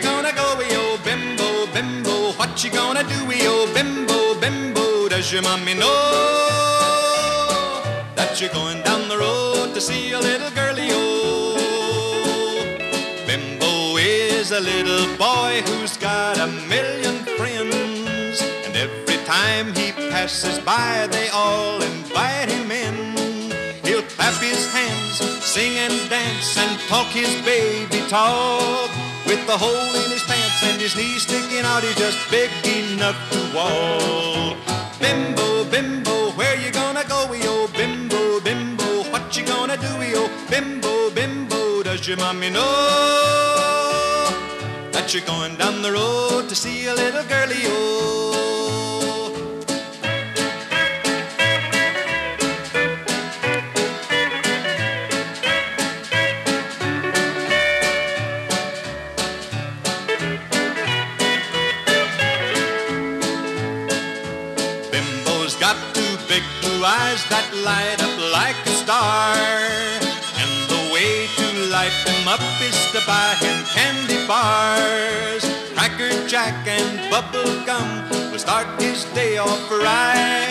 gonna do, oh bimbo, bimbo? What you gonna do, bimbo, bimbo? Does your mommy know that you're going down the road to see a little girlie, oh? Bimbo is a little boy who's got a million friends, and every time he passes by, they all invite him in. He'll clap his hands, sing and dance, and talk his baby talk. With a hole in his pants and his knees sticking out, he's just big enough to walk. Bimbo, bimbo, where you gonna go, yo? Oh, bimbo, bimbo, what you gonna do, yo? Oh, bimbo, bimbo, does your mommy know that you're going down the road to see a little girlie, yo? Oh? Got two big blue eyes that light up like a star. And the way to light them up is to buy him candy bars. Cracker Jack and bubble gum will start his day off right.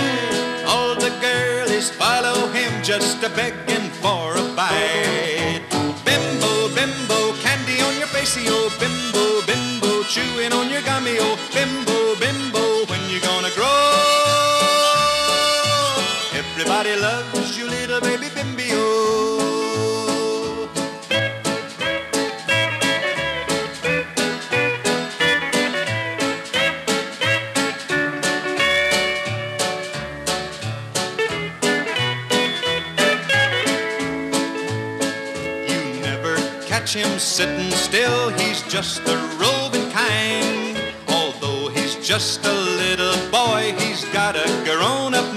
All the girlies follow him just a begging for a bite. Bimbo, bimbo, candy on your face, oh bimbo, bimbo, chewing on your gummy, oh bimbo, bimbo, when you gonna grow? Everybody loves you, little baby bimbo. You never catch him sitting still, he's just a roving kind. Although he's just a little boy, he's got a grown up mind.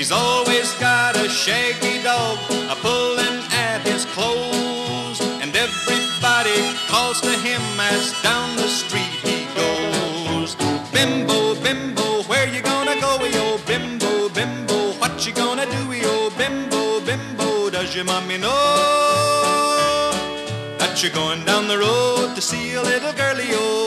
He's always got a shaggy dog a pulling at his clothes, and everybody calls to him as down the street he goes. Bimbo, bimbo, where you gonna go, yo? Bimbo, bimbo, what you gonna do, yo? Bimbo, bimbo, does your mommy know that you're going down the road to see a little girlie, yo?